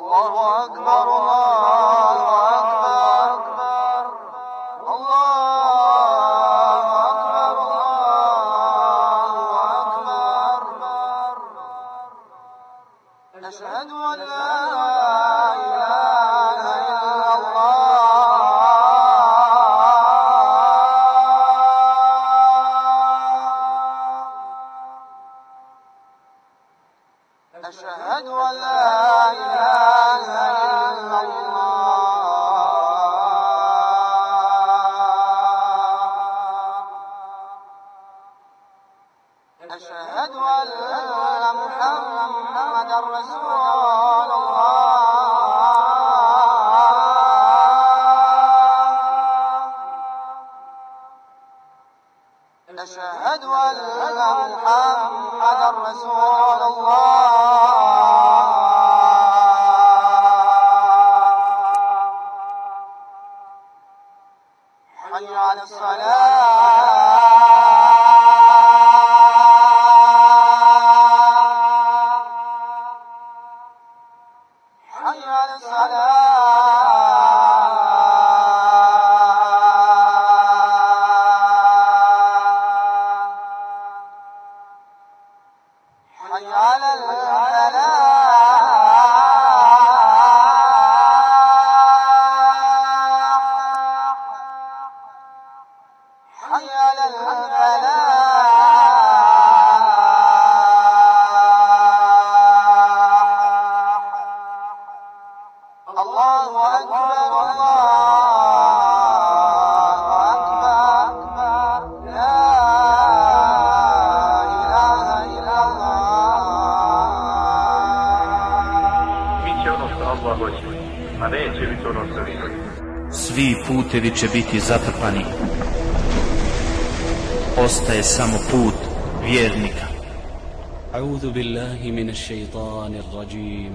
الله أكبر الله putevi će biti zatrpani. Ostaje samo put vjernika. أعوذ بالله من الشيطان الرجيم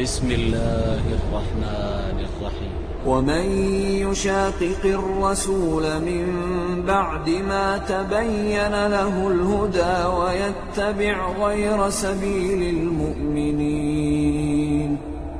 بسم الله الرحمن الرحيم ومن يشاقق الرسول من بعد ما تبين له الهدى ويتبع غير سبيل المؤمنين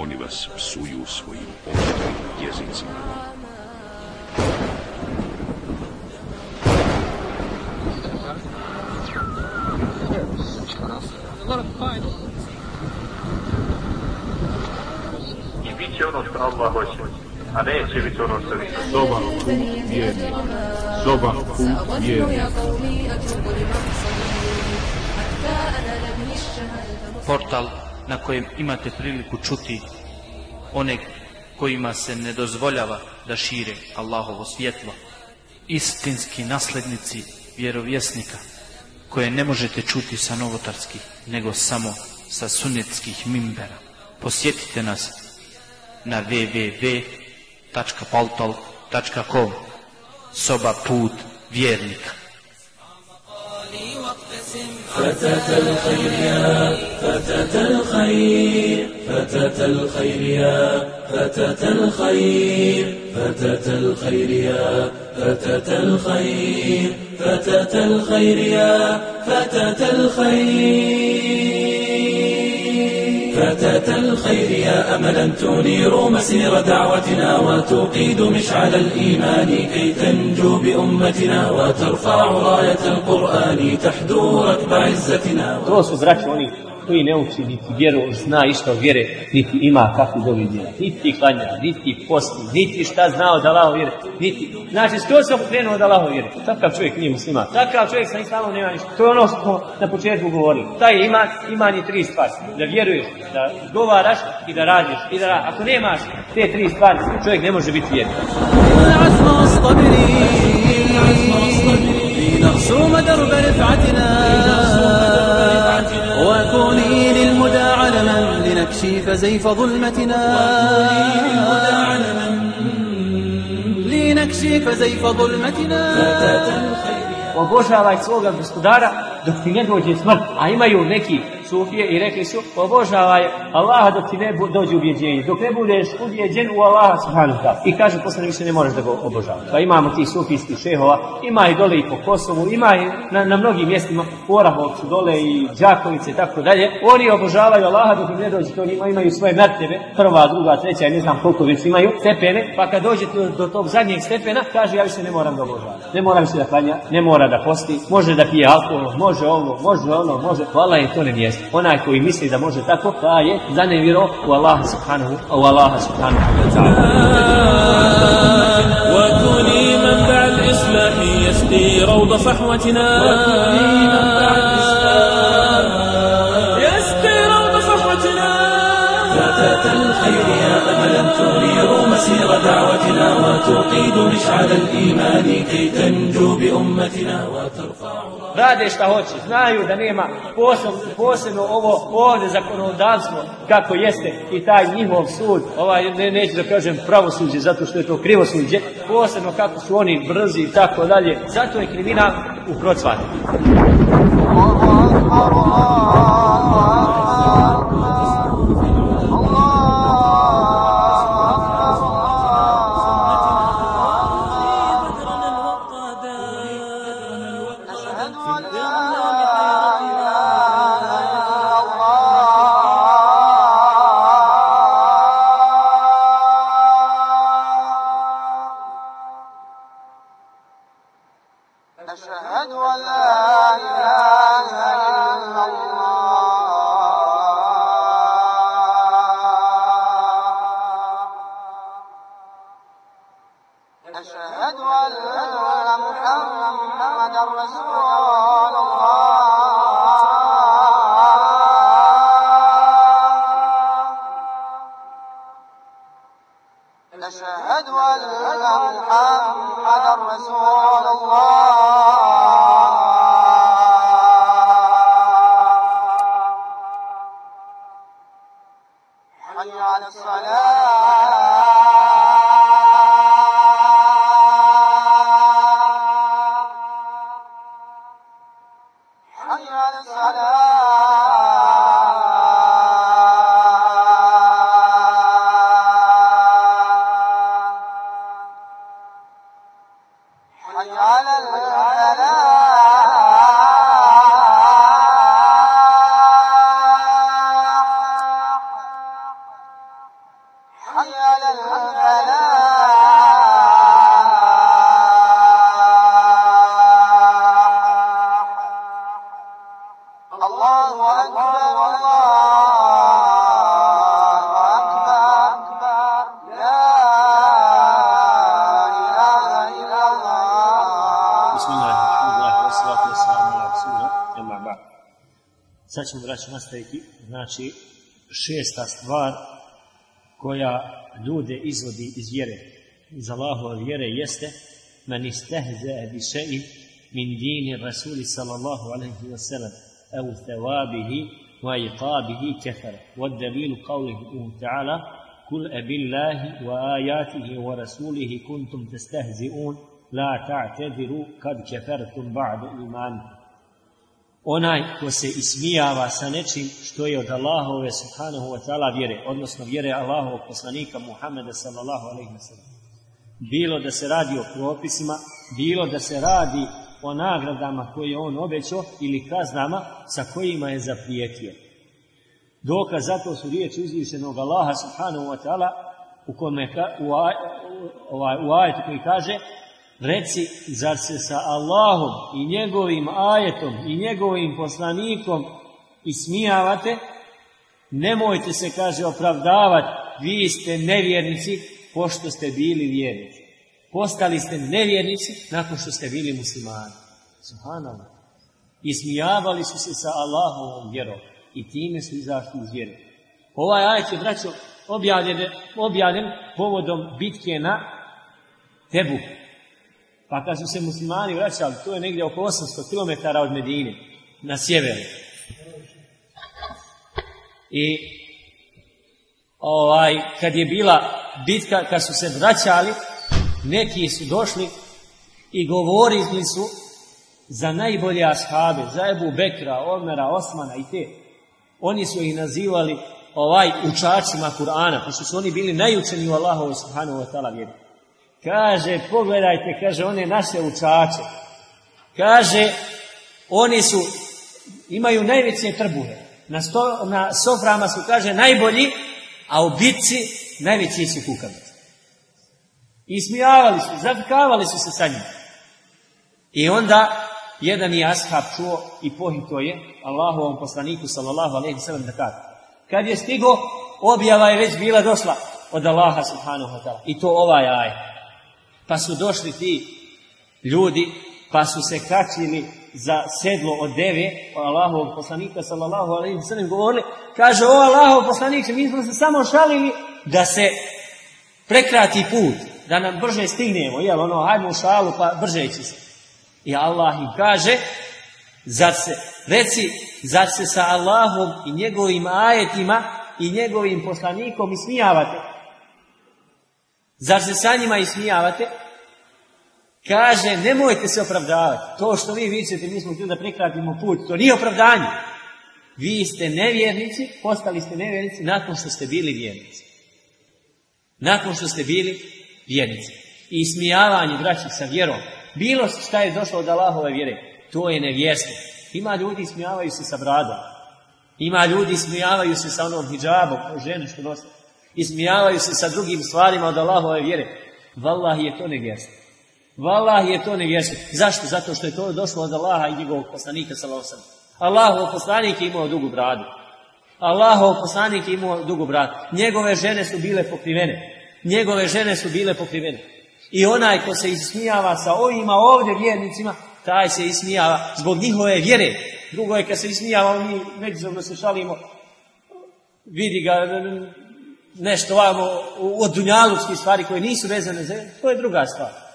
oni vas psuju svojim oštrim jezicima. I bit će ono što Allah hoće, a neće biti ono što vi. Dobar put vjernika. Dobar put. Portal na kojem imate priliku čuti one kojima se ne dozvoljava da šire Allahovo svjetlo. Istinski naslednici vjerovjesnika koje ne možete čuti sa novotarskih, nego samo sa sunetskih mimbera. Posjetite nas na www.paltal.com Soba put vjernika. فتاة الخير يا فتاة الخير فتاة الخير يا فتاة الخير فتاة الخير يا فتاة الخير فتاة الخير يا فتاة الخير. فتاة الخير يا أملا تنير مسير دعوتنا وتقيد مشعل الإيمان كي تنجو بأمتنا وترفع راية القرآن تحدو ركب عزتنا To su, braće, oni koji ne uči niti vjeru, zna išta od vjere, niti ima kakvu dobi djela. Niti klanja, niti posti, niti šta zna od Allaho vjere, niti. Znači, skoro sam krenuo od Allaho vjere. Takav čovjek nije muslima. Takav čovjek sa islamom nema ništa. To je ono što smo na početku govorili. Taj ima, ima ni tri stvari. Da vjeruješ, da govaraš i da radiš. I da. Ako nemaš te tri stvari, čovjek ne može biti vjernik. لنرسوم درب رفعتنا وكوني للمدى علما لنكشف زيف ظلمتنا لنكشف زيف ظلمتنا obožavaj svoga gospodara dok ti ne dođe smrt. A imaju neki sufije i rekli su obožavaj Allaha dok ti ne dođe ubjeđenje. Dok ne budeš ubjeđen u Allaha subhanahu wa ta'ala. I kaže posle više ne možeš da ga obožavaš. Pa imamo ti sufijskih šehova, ima i dole i po Kosovu, ima i na, na mnogim mjestima, u Orahovcu dole i Đakovice i tako dalje. Oni obožavaju Allaha dok im ne dođe to njima, imaju svoje mertebe, prva, druga, treća, ne znam koliko već imaju, stepene, pa kad dođe do, do tog zadnjeg stepena, kaže ja više ne moram da obožavam. Ne moram više da klanja, ne mora da posti, može da pije alkohol, može ovo, može ono, može. Hvala je to ne mjesto. Onaj koji misli da može tako, ta je zanevjero u Allaha subhanahu, u Allaha subhanahu wa ta'ala. وكوني منبع الإصلاح يسقي روض صحوتنا يسقي روض صحوتنا فتاة الخير يا أملا تنير مسير دعوتنا وتقيد مشعل الإيمان كي تنجو بأمتنا وترفع rade šta hoće, znaju da nema posebno, posebno ovo ovdje zakonodavstvo kako jeste i taj njihov sud, ovaj, ne, neću da kažem pravosuđe zato što je to krivosuđe, posebno kako su oni brzi i tako dalje, zato je kriminal u procvatu. Sad ćemo braći nastaviti, znači šesta stvar koja ljude izvodi iz vjere, iz Allahove vjere jeste man istehze bi še'i min dini Rasuli sallallahu alaihi wa sallam au thawabihi wa iqabihi kefara. والدليل قوله تعالى قل أبالله وآياته ورسوله كنتم تستهزئون لا تعتذروا قد كفرتم بعد إيمانكم onaj ko se ismijava sa nečim što je od Allahove subhanahu wa ta'ala vjere, odnosno vjere Allahovog poslanika Muhammeda sallallahu alaihi wa sallam. Bilo da se radi o propisima, bilo da se radi o nagradama koje je on obećao ili kaznama sa kojima je zaprijetio. Dokaz zato su riječi uzvišenog Allaha subhanahu wa ta'ala u, kome, u, aj, u, ovaj, u ajetu koji kaže Reci, zar se sa Allahom i njegovim ajetom i njegovim poslanikom i smijavate, nemojte se, kaže, opravdavati, vi ste nevjernici pošto ste bili vjernici. Postali ste nevjernici nakon što ste bili muslimani. Subhanallah. Ismijavali su se sa Allahovom vjerom i time su izašli iz vjere. Ovaj ajet je, braćo, objavljen, objavljen povodom bitke na Tebu. Pa kad su se muslimani vraćali, to je negdje oko 800 km od Medine, na sjeveru. I ovaj, kad je bila bitka, kad su se vraćali, neki su došli i govorili su za najbolje ashabe, za Ebu Bekra, Omera, Osmana i te. Oni su ih nazivali ovaj učačima Kur'ana, pošto su oni bili najučeni u Allahovu subhanahu wa ta'ala vjeri. Kaže, pogledajte, kaže, one naše učače. Kaže, oni su, imaju najveće trbuhe. Na, sto, na soframa su, kaže, najbolji, a u bitci najveći su kukavice. I smijavali su, zavikavali su se sa njim. I onda jedan je ashab čuo i pohito je Allahovom poslaniku sallallahu alaihi sallam da kaže. Kad je stigo, objava je već bila došla od Allaha subhanahu wa ta'ala. I to ovaj aj. Pa su došli ti ljudi, pa su se kačili za sedlo od deve Allahovog poslanika sallallahu alaihi sallam govorili, kaže o Allahov poslaniče, mi smo se samo šalili da se prekrati put, da nam brže stignemo, jel ono, hajmo u šalu pa brže će se. I Allah im kaže, zar se, reci, zar se sa Allahom i njegovim ajetima i njegovim poslanikom ismijavate? Zar se sa njima ismijavate? Kaže, nemojte se opravdavati. To što vi vičete, mi smo htjeli da prekratimo put, to nije opravdanje. Vi ste nevjernici, postali ste nevjernici nakon što ste bili vjernici. Nakon što ste bili vjernici. I ismijavanje, braći, sa vjerom. Bilo šta je došlo od Allahove vjere, to je nevjerstvo. Ima ljudi smijavaju se sa bradom. Ima ljudi smijavaju se sa onom hijabom, kao žene što nosi. Ismijavaju se sa drugim stvarima od Allahove vjere. Wallahi je to nevjerstvo. Wallahi je to nevjerstvo. Zašto? Zato što je to došlo od Allaha i njegovog poslanika sallallahu Allahov poslanik je imao dugu bradu. Allahov poslanik je imao dugu bradu. Njegove žene su bile pokrivene. Njegove žene su bile pokrivene. I onaj ko se ismijava sa ovima ovdje vjernicima, taj se ismijava zbog njihove vjere. Drugo je kad se ismijava, mi međusobno se šalimo, vidi ga nešto ovamo od dunjalučkih stvari koje nisu vezane za to je druga stvar.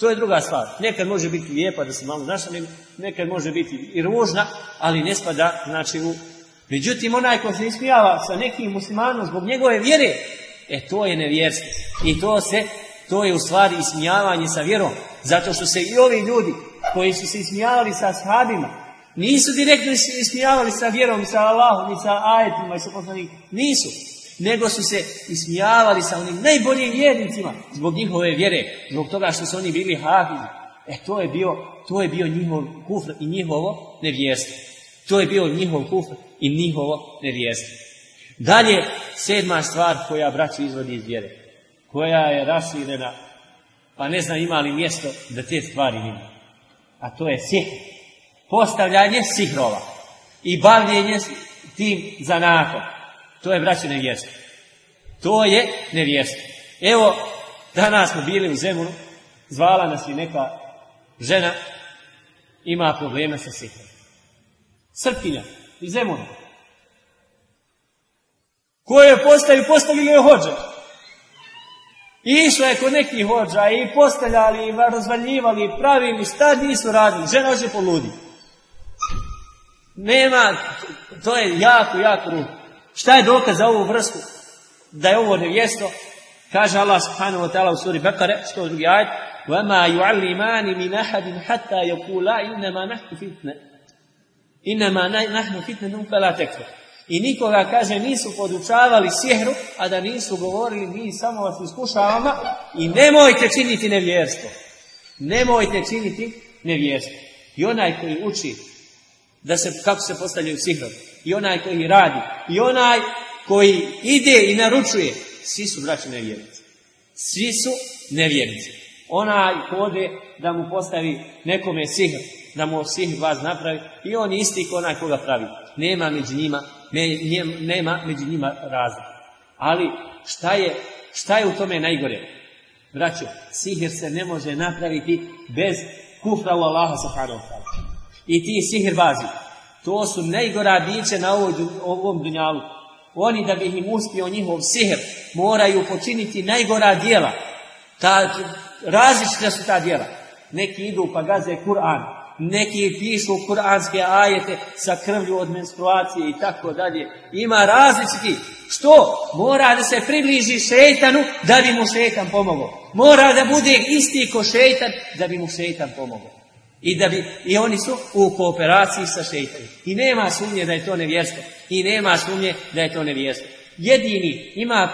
To je druga stvar. Nekad može biti lijepa da se malo našalim, nekad može biti i ružna, ali ne spada znači u... Međutim, onaj ko se ismijava sa nekim muslimanom zbog njegove vjere, e to je nevjerstvo. I to se, to je u stvari ismijavanje sa vjerom. Zato što se i ovi ljudi koji su se ismijavali sa ashabima, nisu direktno ismijavali sa vjerom sa Allahom i sa ajetima i sa poslanikom. Nisu. Nego su se ismijavali sa onim najboljim vjernicima zbog njihove vjere, zbog toga što su oni bili hafizi. E to je bio, to je bio njihov kufr i njihovo nevjerstvo. To je bio njihov kufr i njihovo nevjerstvo. Dalje, sedma stvar koja braću izvodi iz vjere, koja je raširena, pa ne znam ima li mjesto da te stvari nema. A to je sihr. Postavljanje sihrova i bavljenje tim zanatom. To je braće nevjerstvo. To je nevjerstvo. Evo, danas smo bili u Zemunu, zvala nas i neka žena, ima probleme sa sihrom. Srpkinja iz Zemuna. Ko je postavio? Postavili je hođe. I išla je kod nekih hođa i postavljali, i razvaljivali, i pravili, šta nisu radili. Žena hoće poludi. Nema, to je jako, jako ružno. Šta je dokaz za ovu vrstu? Da je ovo nevjesto? Kaže Allah subhanahu wa ta'ala u suri Bekare, 102. ajet, وَمَا يُعَلِّمَانِ مِنْ أَحَدٍ حَتَّى يَقُولَا إِنَّمَا نَحْنُ فِتْنَ إِنَّمَا نَحْنُ فِتْنَ فَلَا تَكْفُرْ I nikoga, kaže, nisu podučavali sjehru, a da nisu govorili, mi samo vas iskušavamo i nemojte činiti nevjerstvo. Nemojte činiti nevjerstvo. I onaj koji uči da se, kako se postavljaju sihrovi, i onaj koji radi, i onaj koji ide i naručuje, svi su braći nevjernici. Svi su nevjernici. Onaj kode da mu postavi nekome sihr, da mu sihr vas napravi i on isti ko onaj koga pravi. Nema među njima, ne, njem- nema među njima razlike. Ali šta je, šta je u tome najgore? Braćo, sihir se ne može napraviti bez kufra u Allaha subhanahu. I ti sihir bazi, to su najgora biće na ovom dunjalu. Oni da bi im uspio njihov sihr moraju počiniti najgora dijela. Ta, različita su ta dijela. Neki idu pa gaze Kur'an, neki pišu kuranske ajete sa krvlju od menstruacije i tako dalje. Ima različiti. Što? Mora da se približi šeitanu da bi mu šeitan pomogao. Mora da bude isti ko šeitan da bi mu šeitan pomogao. I, da bi, I oni su u kooperaciji sa šeitanom. I nema sumnje da je to nevjerstvo. I nema sumnje da je to nevjerstvo. Jedini, ima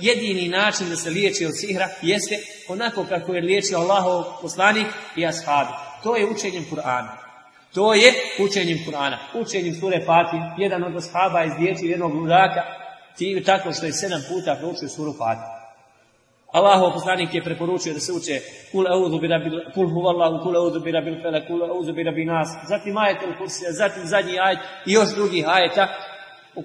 jedini način da se liječi od sihra jeste onako kako je liječio Allahov poslanik i ashabi. To je učenjem Kur'ana. To je učenjem Kur'ana. Učenjem sure Fatih. Jedan od ashaba je izliječio jednog ludaka tako što je sedam puta proučio suru Fatih. Allahov poslanik je preporučio da se uče kul auzu bi rabbil kul huvallahu kul auzu bi rabbil falak kul auzu bi rabbin nas. Zatim ajetul kursi zatim zadnji ajet i još drugih ajeta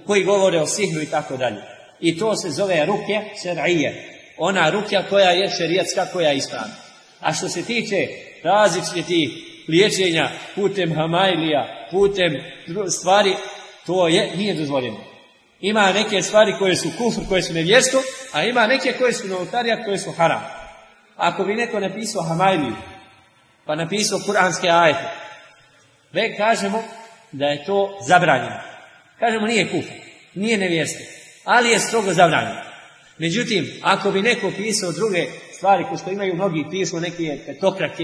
koji govore o sihru i tako dalje. I to se zove rukja šer'ije. Ona rukja koja je šerijatska koja je ispravna. A što se tiče različitih liječenja putem hamajlija putem stvari to je nije dozvoljeno ima neke stvari koje su kufr, koje su nevjerstvo, a ima neke koje su novotarijat, koje su haram. Ako bi neko napisao Hamajliju, pa napisao kuranske ajete, već kažemo da je to zabranjeno. Kažemo nije kufr, nije nevjerstvo, ali je strogo zabranjeno. Međutim, ako bi neko pisao druge stvari, ko što imaju mnogi, pišu neke petokrake,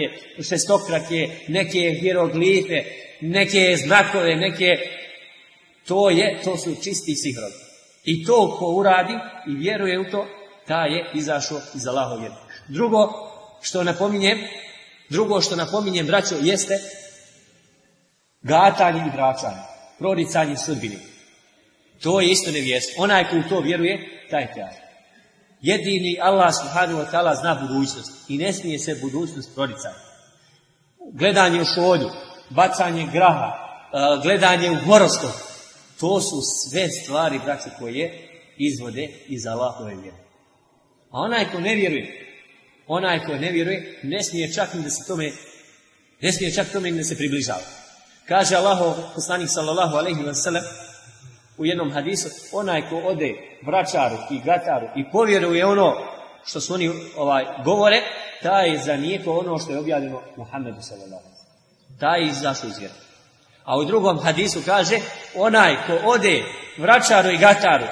šestokrake, neke hieroglife, neke znakove, neke to je, to su čisti sihrovi. I to ko uradi i vjeruje u to, ta je izašao iz Allahov vjeru. Drugo što napominjem, drugo što napominjem, braćo, jeste gatanje i vraćanje, proricanje sudbine. To je isto nevjerstvo. Onaj ko u to vjeruje, taj je. Jedini Allah subhanahu wa ta'ala zna budućnost i ne smije se budućnost proricati. Gledanje u šolju, bacanje graha, e, gledanje u horoskop, to su sve stvari, braće, koje izvode iz Allahove vjere. A onaj ko ne vjeruje, onaj ko ne vjeruje, ne smije čak ni da se tome, ne smije čak tome da se približava. Kaže Allahov poslanik sallallahu alejhi ve sellem u jednom hadisu, onaj ko ode vračaru i gataru i povjeruje ono što su oni ovaj govore, taj je zanijekao ono što je objavljeno Muhammedu sallallahu alejhi ve sellem. Taj je izašao iz vjere. A u drugom hadisu kaže, onaj ko ode vračaru i gataru,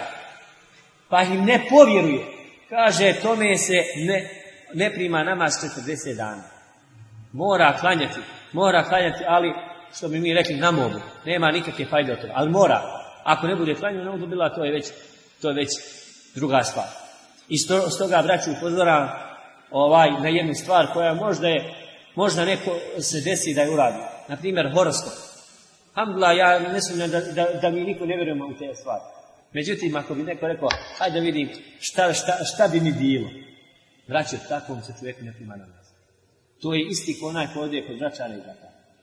pa im ne povjeruje, kaže, tome se ne, ne prima namaz 40 dana. Mora klanjati, mora klanjati, ali, što bi mi rekli, na mogu. Nema nikakve fajde od toga, ali mora. Ako ne bude klanjao, ne bila, to je već, to je već druga stvar. I sto, stoga, braću, upozoravam ovaj, na jednu stvar koja možda je, možda neko se desi da je uradi. Na primjer, horoskop. Alhamdulillah, ja ne sumnjam da, da, da mi niko ne vjerujemo u te stvari. Međutim, ako bi neko rekao, hajde da vidim šta, šta, šta bi mi bilo. Vraćaj, takvom se čovjeku ne prima namaz. To je isti ko onaj ko ode kod vraćara i.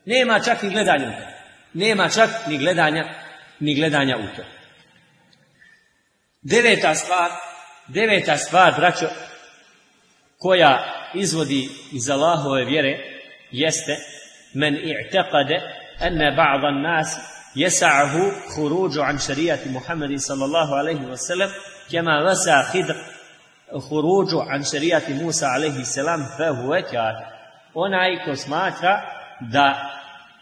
Nema čak ni gledanja u to. Nema čak ni gledanja, ni gledanja u to. Deveta stvar, deveta stvar, braćo, koja izvodi iz Allahove vjere, jeste men i'taqade أن بعض الناس يسعه خروج عن شريعة محمد صلى الله عليه وسلم كما وسع خضر خروج عن شريعة موسى عليه السلام فهو كافر onaj ko smatra da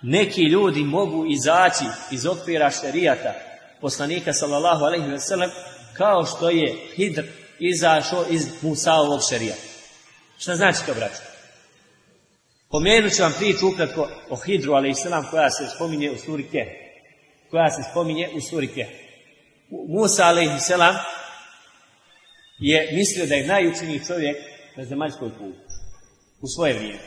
neki ljudi mogu izaći iz okvira šerijata poslanika sallallahu alaihi ve sellem kao što je Hidr izašao iz Musaovog šerijata. Šta znači to, braćo? Pomenut ću vam priču ukratko o Hidru, ali islam, koja se spominje u suri Keh. Koja se spominje u suri Keh. Musa, ali islam, je mislio da je najučeniji čovjek na zemaljskoj putu. U svoje vrijeme.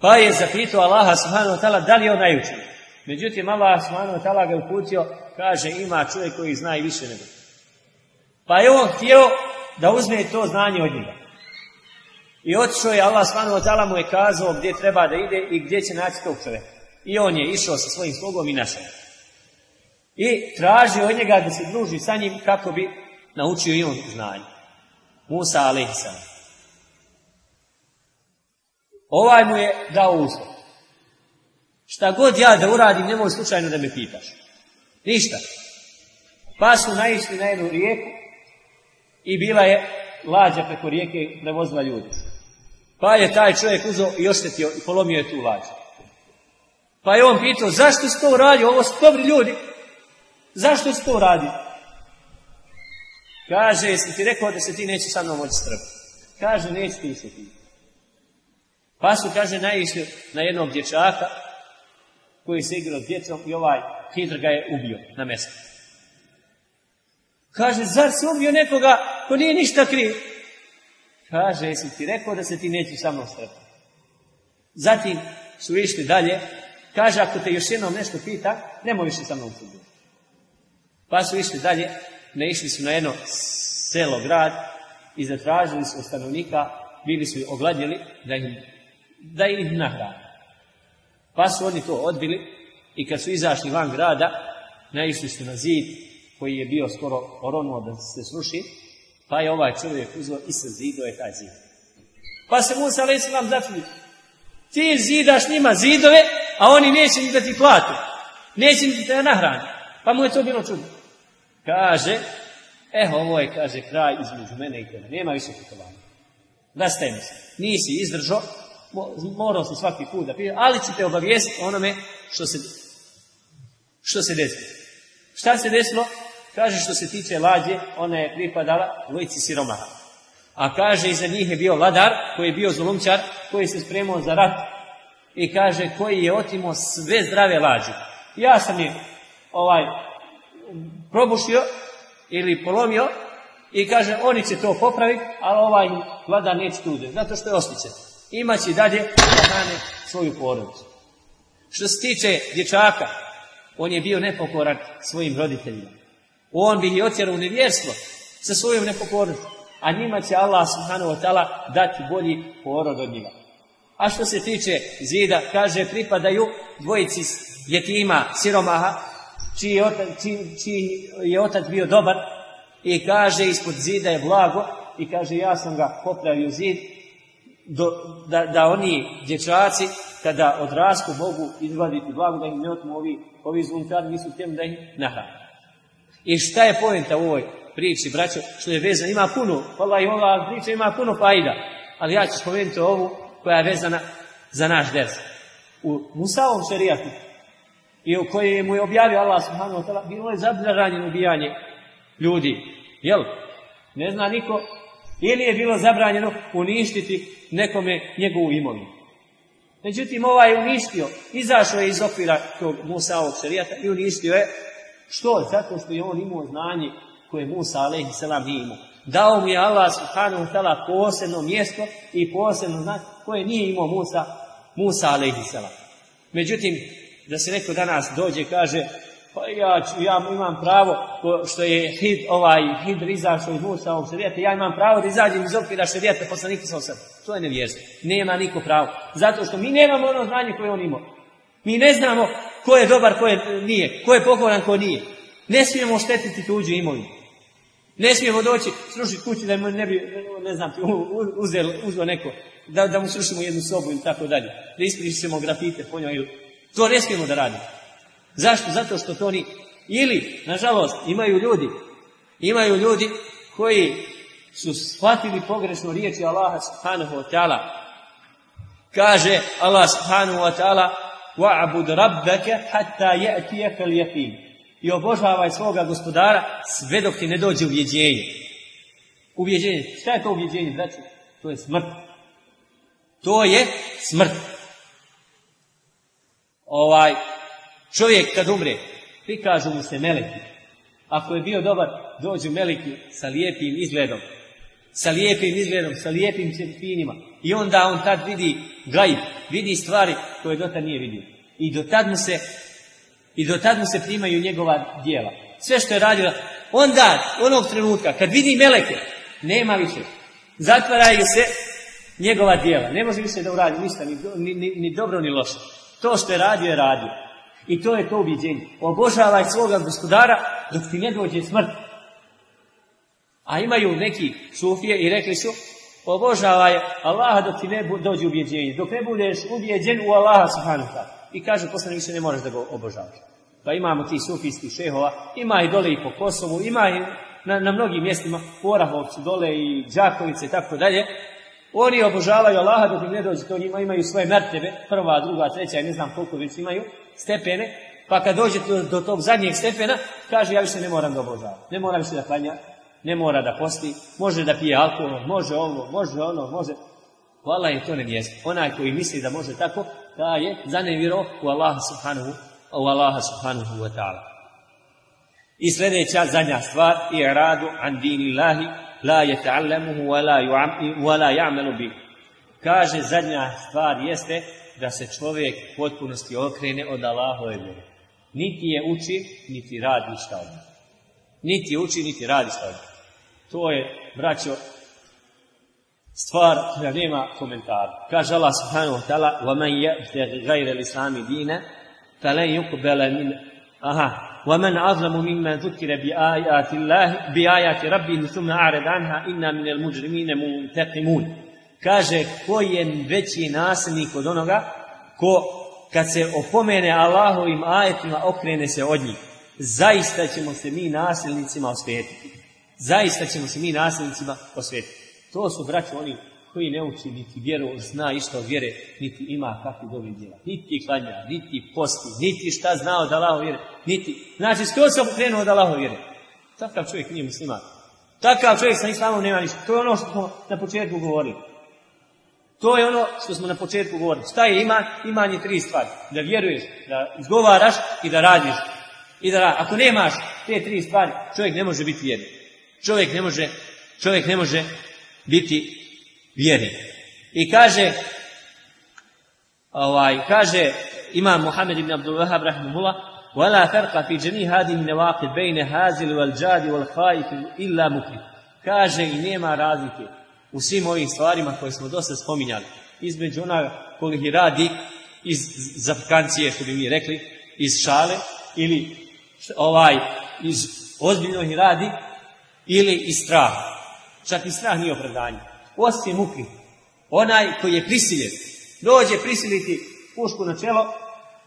Pa je zapitao Allaha subhanahu wa ta'ala da li je on najučeniji. Međutim, Allah subhanahu wa ta'ala ga uputio, kaže ima čovjek koji zna i više nego. Pa je on htio da uzme to znanje od njega. I otišao je Allah ta'ala mu je kazao gdje treba da ide i gdje će naći tog čovjeka. I on je išao sa svojim slugom i našao. I tražio od njega da se druži sa njim kako bi naučio i on znanje. Musa alaihissalam. Ovaj mu je dao uslov. Šta god ja da uradim, nemoj slučajno da me pitaš. Ništa. Pa su naišli na jednu rijeku i bila je lađa preko rijeke i prevozila ljudi. Pa je taj čovjek uzeo i oštetio i polomio je tu lađu. Pa je on pitao, zašto si to uradio? Ovo su dobri ljudi. Zašto si to uradio? Kaže, jesi ti rekao da se ti neće sa mnom moći strpiti? Kaže, neće ti se ti. Pa su, kaže, naišli na jednog dječaka koji se igrao s djecom i ovaj Hitler ga je ubio na mjestu. Kaže, zar si ubio nekoga ko nije ništa kriv? Kaže, jesi ti rekao da se ti neće sa mnom strpiti? Zatim su išli dalje. Kaže, ako te još jednom nešto pita, nemoj više sa mnom suditi. Pa su išli dalje, ne išli su na jedno selo, grad i zatražili su stanovnika, bili su ogladnjeli da im, da ih nahrane. Pa su oni to odbili i kad su izašli van grada, naišli su na zid koji je bio skoro oronuo da se sruši, pa je ovaj čovjek uzeo i se zido je taj zid. Pa se Musa sallam začuli, ti zidaš njima zidove, a oni neće ni da ti plate. Neće ni da te nahrani. Pa mu je to bilo čudno. Kaže, eh, ovo je, kaže, kraj između mene i tebe. Nema više putovanja. Rastajem se. Nisi izdržao, morao sam svaki put da pijem, ali ću te obavijestiti onome što se, što se desilo. Šta se desilo? Kaže što se tiče lađe, ona je pripadala dvojici siromaha. A kaže iza njih je bio vladar, koji je bio zulumčar, koji se spremao za rat. I kaže koji je otimo sve zdrave lađe. Ja sam je ovaj probušio ili polomio i kaže oni će to popraviti, ali ovaj vladar neće tu zato što je ostićen. Imaće dalje da hrane svoju porodicu. Što se tiče dječaka, on je bio nepokoran svojim roditeljima. On bi ih otjerao u nevjerstvo sa svojom nepokornošću. A njima će Allah subhanahu wa ta'ala dati bolji porod od njega. A što se tiče zida, kaže, pripadaju dvojici djetima, siromaha, čiji je, otac, čiji, čiji je otac bio dobar i kaže, ispod zida je blago i kaže, ja sam ga popravio zid, do, da, da oni dječaci, kada odrastu, mogu izvaditi blago, da im ne otmu ovi, ovi zvuntari, nisu htjeli da ih nahrane. I šta je pojenta u ovoj priči, braćo, što je vezano, ima puno, i ova priča ima puno fajda, ali ja ću spomenuti ovu koja je vezana za naš ders. U Musavom šerijatu, i u kojoj mu je objavio Allah subhanahu wa ta'ala, bilo je zabranjeno ubijanje ljudi. Jel? Ne zna niko. Ili je bilo zabranjeno uništiti nekome njegovu imovinu. Međutim, ovaj je uništio, izašao je iz okvira tog Musaovog šerijata i uništio je što? Zato što je on imao znanje koje Musa selam nije imao. Dao mu je Allah subhanahu ta'ala posebno mjesto i posebno znanje koje nije imao Musa, Musa selam. Međutim, da se neko danas dođe kaže pa ja, ja imam pravo, što je hid, ovaj hidr izašao iz Musa ovog šarijata, ja imam pravo da izađem iz okvira šarijata poslanika sa osam. To je nevjerstvo. Nema niko pravo. Zato što mi nemamo ono znanje koje on imao. Mi ne znamo ko je dobar, ko je nije, ko je pokoran, ko nije. Ne smijemo štetiti tuđu imovinu. Ne smijemo doći srušiti kući da mu ne bi, ne znam, uzeo, uzeo neko, da, da mu srušimo jednu sobu ili tako dalje. Da ispričimo grafite po njoj. To ne smijemo da radimo. Zašto? Zato što to oni, ili, nažalost, imaju ljudi, imaju ljudi koji su shvatili pogrešno riječi Allaha subhanahu wa ta'ala. Kaže Allah subhanahu wa ta'ala وَعْبُدْ رَبَّكَ حَتَّى يَأْتِيَكَ الْيَقِينَ I obožavaj svoga gospodara sve dok ti ne dođe uvjeđenje. Uvjeđenje. Šta je to uvjeđenje, znači? To je smrt. To je smrt. Ovaj, čovjek kad umre, prikažu mu se meleki. Ako je bio dobar, dođu meleki sa lijepim izgledom. Sa lijepim izgledom, sa lijepim finima. I onda on tad vidi gajib, vidi stvari koje do tad nije vidio. I do tad mu se i do tad mu se primaju njegova dijela. Sve što je radio, onda, onog trenutka, kad vidi meleke, nema više. Zatvaraju se njegova dijela. Ne može više da uradi ništa, ni, ni, ni dobro, ni loše. To što je radio je radio. I to je to ubjeđenje. Obožavaj svoga gospodara dok ti ne dođe smrt. A imaju neki sufije i rekli su obožavaj Allaha dok ti ne dođe ubjeđenje. Dok ne budeš ubjeđen u Allaha ta'ala. I kaže poslanik više ne moraš da ga obožavaš. Pa imamo ti sufijskih šehova, ima i dole i po Kosovu, ima i na, na mnogim mjestima, u Orahovcu dole i Đakovice i tako dalje. Oni obožavaju Allaha dok im ne dođe to njima, imaju svoje mertebe, prva, druga, treća ne znam koliko već imaju, stepene, pa kad dođe do, tog zadnjeg stepena, kaže ja više ne moram da obožavam, ne mora više da klanja, ne mora da posti, može da pije alkohol, može ovo, može ono, može... Hvala je to ne mjesto. Onaj koji misli da može tako, da je zanevjero u Allaha subhanahu, u Allaha subhanahu wa ta'ala. I sljedeća, zadnja stvar, i radu an Allahi, la je wa wa la ja'malu bi. Kaže, zadnja stvar jeste da se čovjek potpunosti okrene od Allahove vjere. Niti je uči, niti radi šta od. Niti je uči, niti radi šta od. To je, braćo, stvar koja nema komentara. Kaže Allah subhanahu wa ta'ala وَمَنْ يَبْتَغِ غَيْرَ الْإِسْلَامِ دِينَ فَلَنْ يُقْبَلَ مِنْ Aha. وَمَنْ أَظْلَمُ مِمَّنْ ذُكِرَ بِآيَاتِ اللَّهِ بِآيَاتِ رَبِّهِ ثُمَّ أَعْرَضَ عَنْهَا إِنَّا مِنَ الْمُجْرِمِينَ مُنْتَقِمُونَ Kaže, ko je veći nasilnik od onoga ko kad se opomene Allahovim ajetima okrene se od njih. Zaista ćemo se mi nasilnicima osvetiti. Zaista ćemo se mi nasilnicima osvetiti. To su, braći, oni koji ne uči niti vjeru, zna išta od vjere, niti ima kakvi dobri djela. Niti klanja, niti posti, niti šta zna od Allahove vjere, niti... Znači, skoro sam okrenuo od Allahove vjere. Takav čovjek nije musliman. Takav čovjek sa islamom nema ništa. To je ono što smo na početku govorili. To je ono što smo na početku govorili. Šta je iman? Iman je tri stvari. Da vjeruješ, da izgovaraš i da radiš. I da radiš. Ako nemaš te tri stvari, čovjek ne može biti vjernik. Čovjek ne može, čovjek ne može biti vjernik. I kaže, ovaj, kaže imam Muhammed ibn Abdul Wahab rahimahullah, ولا فرق في جميع هذه النواقض بين هازل والجاد والخائف إلا مكرم. Kaže i nema razlike u svim ovim stvarima koje smo dosta spominjali. Između onoga koji ih radi iz zapkancije, što bi mi rekli, iz šale, ili ovaj iz ozbiljno ih radi, ili iz straha. Čak i strah nije opravdanje. Osim mukri. Onaj koji je prisiljen, dođe prisiliti pušku na čelo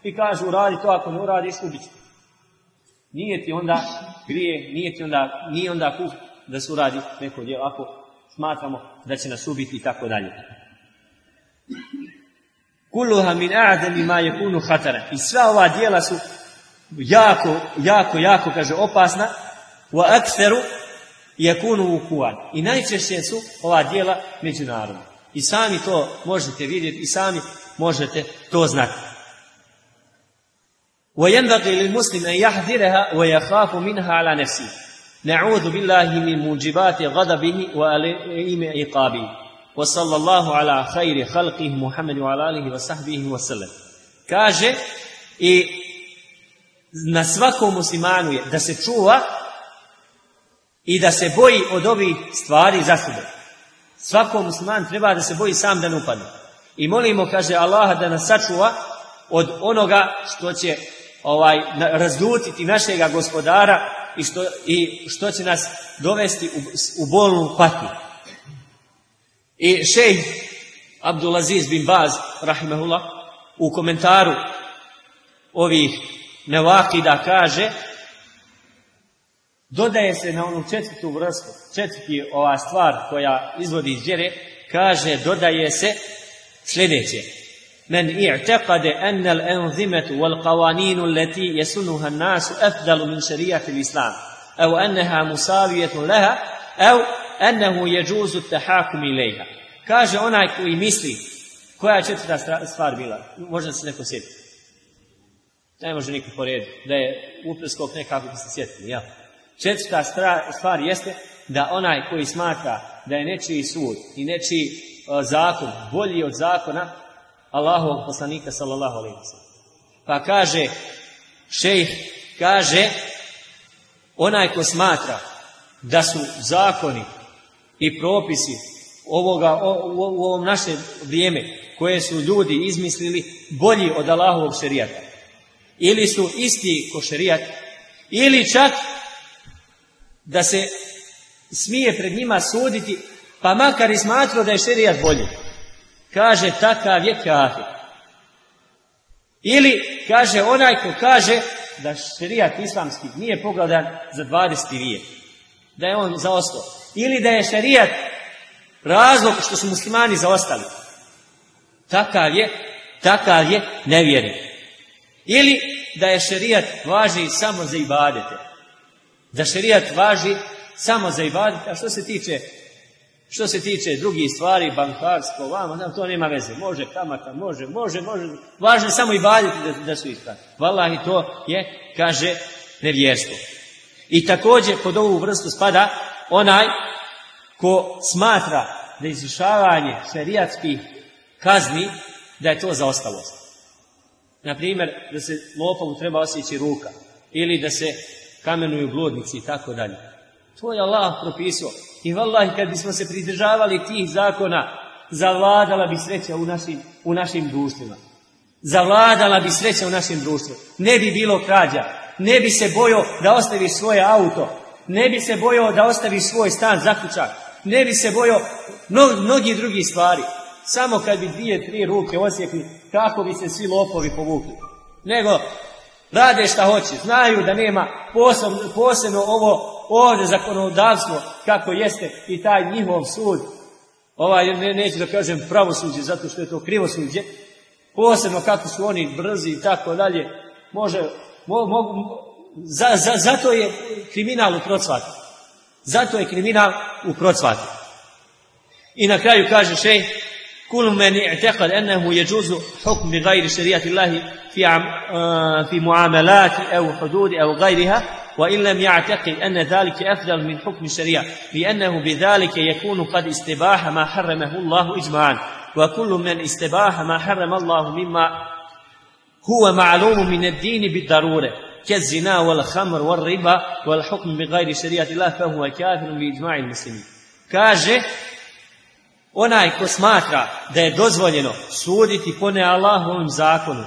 i kaže uradi to, ako ne uradiš, ubit ću. Nije ti onda grije, nije ti onda, nije onda kuf da se uradi neko djelo, ako smatramo da će nas ubiti i tako dalje. Kulluha min a'dami ma yakunu khatara. I sva ova djela su jako, jako, jako, kaže, opasna. Wa aktharu yakunu wukuan. I najčešće su ova djela međunarodna. I sami to možete vidjeti i sami možete to znati. وينبغي للمسلم أن يحذرها ويخاف منها على نفسه نعوذ بالله من موجبات غضبه وأليم عقابه وصلى الله على خير خلقه محمد وعلى آله وصحبه وسلم kaže i na svakom muslimanu je da se čuva i da se boji od ovih stvari za sebe. Svakom musliman treba da se boji sam da ne upadne. I molimo, kaže Allaha, da nas sačuva od onoga što će ovaj razljutiti našega gospodara i što, i što će nas dovesti u, u bolnu patnju. I šejh Abdulaziz bin Baz, rahimahullah, u komentaru ovih nevakida kaže dodaje se na onu četvrtu vrstu, četvrti ova stvar koja izvodi iz vjere, kaže, dodaje se sljedeće. Men i'teqade ennel al-anzimetu wal-qawaninu allati jesunuhan an-nas min shari'ati al-islam aw annaha leha, laha aw annahu yajuzu at-tahakum. Kaže onaj koji misli koja je četvrta stvar bila? Možda se neko sjetiti. Ne može niko porediti da je upreskok nekako bi se sjetili, jel? Ja? Četvrta stvar jeste da onaj koji smatra da je nečiji sud i nečiji uh, zakon bolji od zakona Allahovog poslanika sallallahu alejhi. Pa kaže šejh kaže onaj ko smatra da su zakoni i propisi ovoga o, u ovom naše vrijeme koje su ljudi izmislili bolji od Allahovog šerijata. Ili su isti ko šerijat, ili čak da se smije pred njima suditi, pa makar i smatrao da je šerijat bolji. Kaže, takav je kafir. Ili, kaže, onaj ko kaže da šerijat islamski nije pogledan za 20. vijek. Da je on zaostao. Ili da je šerijat razlog što su muslimani zaostali. Takav je, takav je nevjernik. Ili da je šerijat važi samo za ibadete. Da šerijat važi samo za ibadete, a što se tiče što se tiče drugih stvari, bankarstvo, vama, to nema veze. Može kamata, može, može, može. Važno je samo i da, da su ispravni. I to je, kaže, nevjerstvo. I također pod ovu vrstu spada onaj ko smatra da izvršavanje šerijatskih kazni, da je to zaostalost. Na primjer, da se lopovu treba osjeći ruka ili da se kamenuju bludnici i tako dalje. To je Allah propisao. I vallahi kad bismo se pridržavali tih zakona, zavladala bi sreća u našim, u našim društvima. Zavladala bi sreća u našem društvu. Ne bi bilo krađa. Ne bi se bojao da ostavi svoje auto. Ne bi se bojao da ostavi svoj stan zaključak. Ne bi se bojao mno, mnogi drugi stvari. Samo kad bi dvije, tri ruke osjekli, kako bi se svi lopovi povukli. Nego, rade šta hoće. Znaju da nema posebno, posebno ovo ovdje zakonodavstvo kako jeste i taj njihov sud. Ovaj, ne, neću da kažem pravosuđe, zato što je to krivosuđe. Posebno kako su oni brzi i tako dalje. Može, mo, mo, za, za, zato je kriminal u procvatu. Zato je kriminal u procvatu. I na kraju kaže šej, كل من اعتقد أنه يجوز حكم بغير شريعة الله في عم في معاملات أو حدود أو غيرها وإن لم يعتقد أن ذلك أفضل من حكم الشريعة لأنه بذلك يكون قد استباح ما حرمه الله إجماعا. وكل من استباح ما حرم الله مما هو معلوم من الدين بالضرورة كالزنا والخمر والربا والحكم بغير شريعة الله فهو كافر بإجماع المسلمين. كاجة onaj ko smatra da je dozvoljeno suditi po ne Allahovom zakonu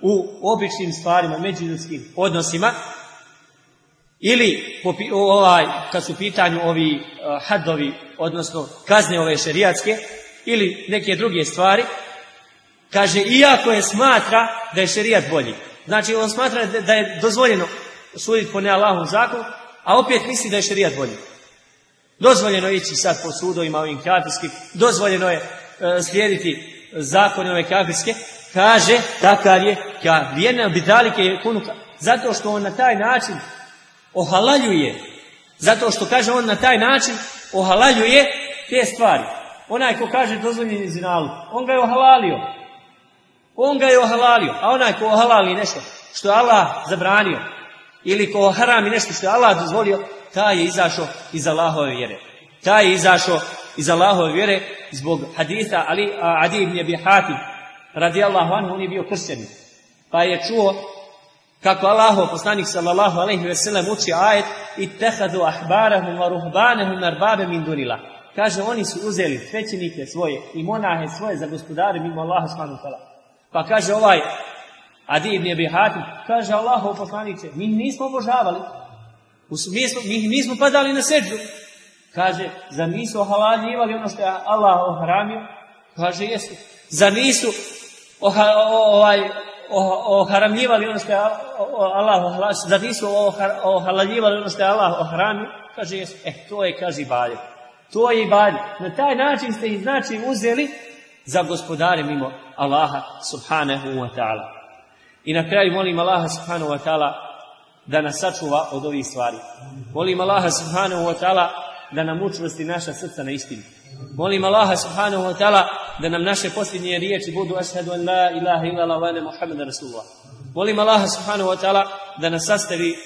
u običnim stvarima, međuljudskim odnosima, ili ovaj, kad su pitanju ovi uh, hadovi, odnosno kazne ove šerijatske, ili neke druge stvari, kaže, iako je smatra da je šerijat bolji. Znači, on smatra da je dozvoljeno suditi po ne Allahovom zakonu, a opet misli da je šerijat bolji. Dozvoljeno je ići sad po sudovima ovim kafirskih, dozvoljeno je e, slijediti zakone ove kafirske, kaže, takav je, ka vjerna bidalike je kunuka. Zato što on na taj način ohalaljuje, zato što kaže on na taj način ohalaljuje te stvari. Onaj ko kaže dozvoljeni zinalu, on ga je ohalalio. On ga je ohalalio, a onaj ko ohalali nešto što Allah zabranio, ili ko harami nešto što je Allah dozvolio, taj je izašao iz Allahove vjere. Taj je izašao iz Allahove vjere zbog haditha Ali Adi ibn Abi Hatim radijallahu anhu, on je bio kršćanin. Pa je čuo kako Allahov poslanik sallallahu alejhi ve sellem uči ajet ittakhadhu ahbarahum wa ruhbanahum arbabe min dunillah. Kaže oni su uzeli svećenike svoje i monahe svoje za gospodare mimo Allaha subhanahu wa. Pa kaže ovaj Adi ibn Abi Hatim, kaže Allahov poslanice, mi nismo obožavali, mi, smo, mi nismo padali na seđu. Kaže, za nisu ohalaljivali ono što je Allah ohramio? Kaže, jesu. Za nisu oha, ovaj, oharamljivali ono što je Allah ohlamio? Za nisu ohalaljivali ono što je Allah ohramio? Kaže, jesu. E, to je, kaže, ibadet. To je ibadet. Na taj način ste ih, znači, uzeli za gospodare mimo Allaha subhanahu wa ta'ala. I na kraju molim Allaha subhanahu wa ta'ala da nas sačuva od ovih stvari. Molim Allaha subhanahu wa ta'ala da nam učvrsti naša srca na istinu. Molim Allaha subhanahu wa ta'ala da nam naše posljednje riječi budu ašhadu an la ilaha illa la vane Muhammed Rasulullah. Molim Allaha subhanahu wa ta'ala da nas sastavi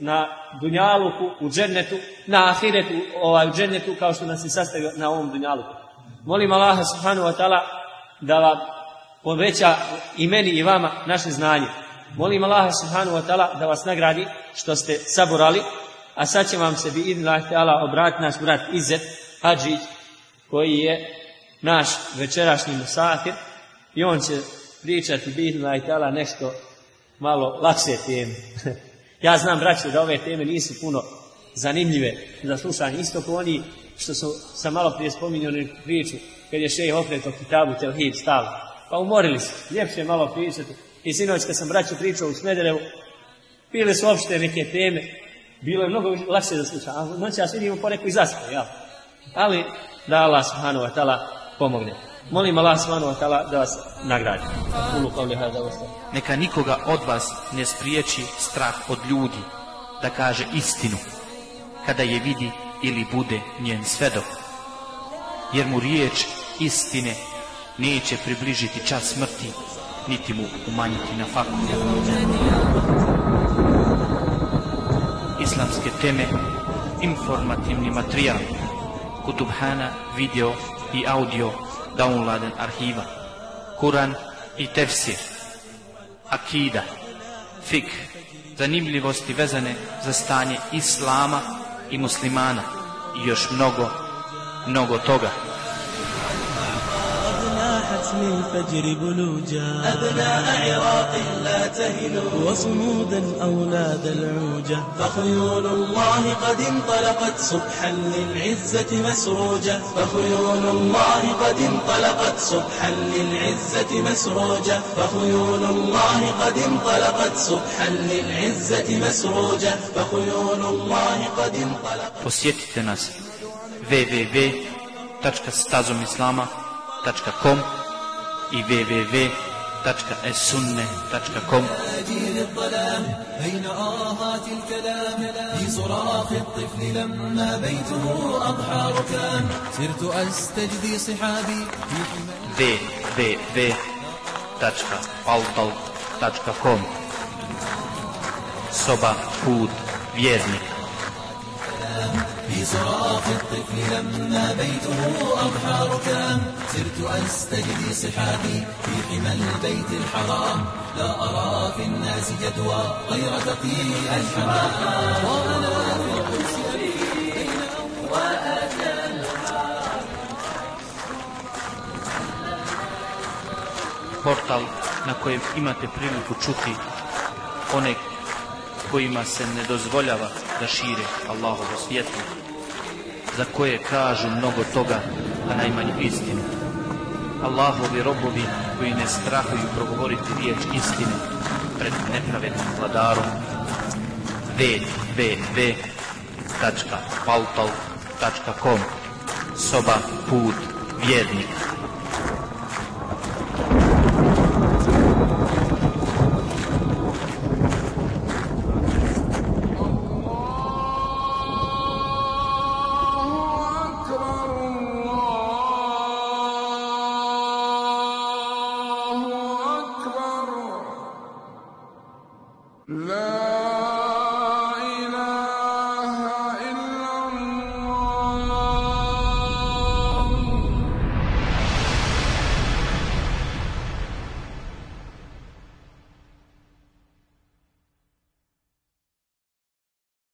na dunjaluku, u džennetu, na ahiretu, ovaj, u džennetu kao što nas je sastavio na ovom dunjaluku. Molim Allaha subhanahu wa ta'ala da vam poveća i meni i vama naše znanje. Molim Allaha subhanahu wa ta'ala da vas nagradi što ste saborali, a sad će vam se bi idlah ta'ala obrati naš brat Izet Hadžić, koji je naš večerašnji musafir i on će pričati bitna i tala nešto malo lakše teme. ja znam, braću, da ove teme nisu puno zanimljive za slušanje. Isto kao oni što su sam malo prije spominjali priču, kad je šej okreto kitabu Telhid stav. Pa umorili se, ljepše je malo pričati. I sinoć kad sam braću pričao u Smederevu, bile su opšte neke teme, bilo je mnogo lakše da sluša. A noćas vidimo poneko i zaspao, jel? Ali da Allah subhanahu wa ta'ala pomogne. Molim Allah subhanahu wa ta'ala da vas nagradi. Neka nikoga od vas ne spriječi strah od ljudi da kaže istinu kada je vidi ili bude njen svedok. Jer mu riječ istine neće približiti čas smrti, niti mu umanjiti na faku. Islamske teme, informativni materijal, kutubhana, video i audio, downloaden arhiva, Kuran i tefsir, akida, fik, zanimljivosti vezane za stanje Islama i muslimana i još mnogo, mnogo toga. لاحت للفجر بلوجا. أبناء عراق لا تهنوا وصمودا أولاد العوجة فخيول الله قد انطلقت صبحا للعزة مسروجة فخيول الله قد انطلقت صبحا للعزة مسروجة فخيول الله قد انطلقت صبحا للعزة مسروجة فخيول الله قد انطلقت Posjetite nas. www.stazomislama.com i www.esunne.com أجيل الظلام بين آهات الكلام في صراخ الطفل لما بيته أضحى ركام سرت أستجدي صحابي في حمى www.paltal.com Soba put vjernika صراخ الطفل لما بيته أضحى ركام سرت أستجدي صحابي في حمى البيت الحرام. لا أرى في الناس جدوى غير تقيء الحمام. وأنا في القدس portal na kojem imate priliku čuti one kojima se ne dozvoljava da šire Allahovo svjetlo, za koje kažu mnogo toga, a najmanju istinu. Allahovi robovi koji ne strahuju progovoriti riječ istine pred nepravednim vladarom. www.paltal.com Soba put vjernika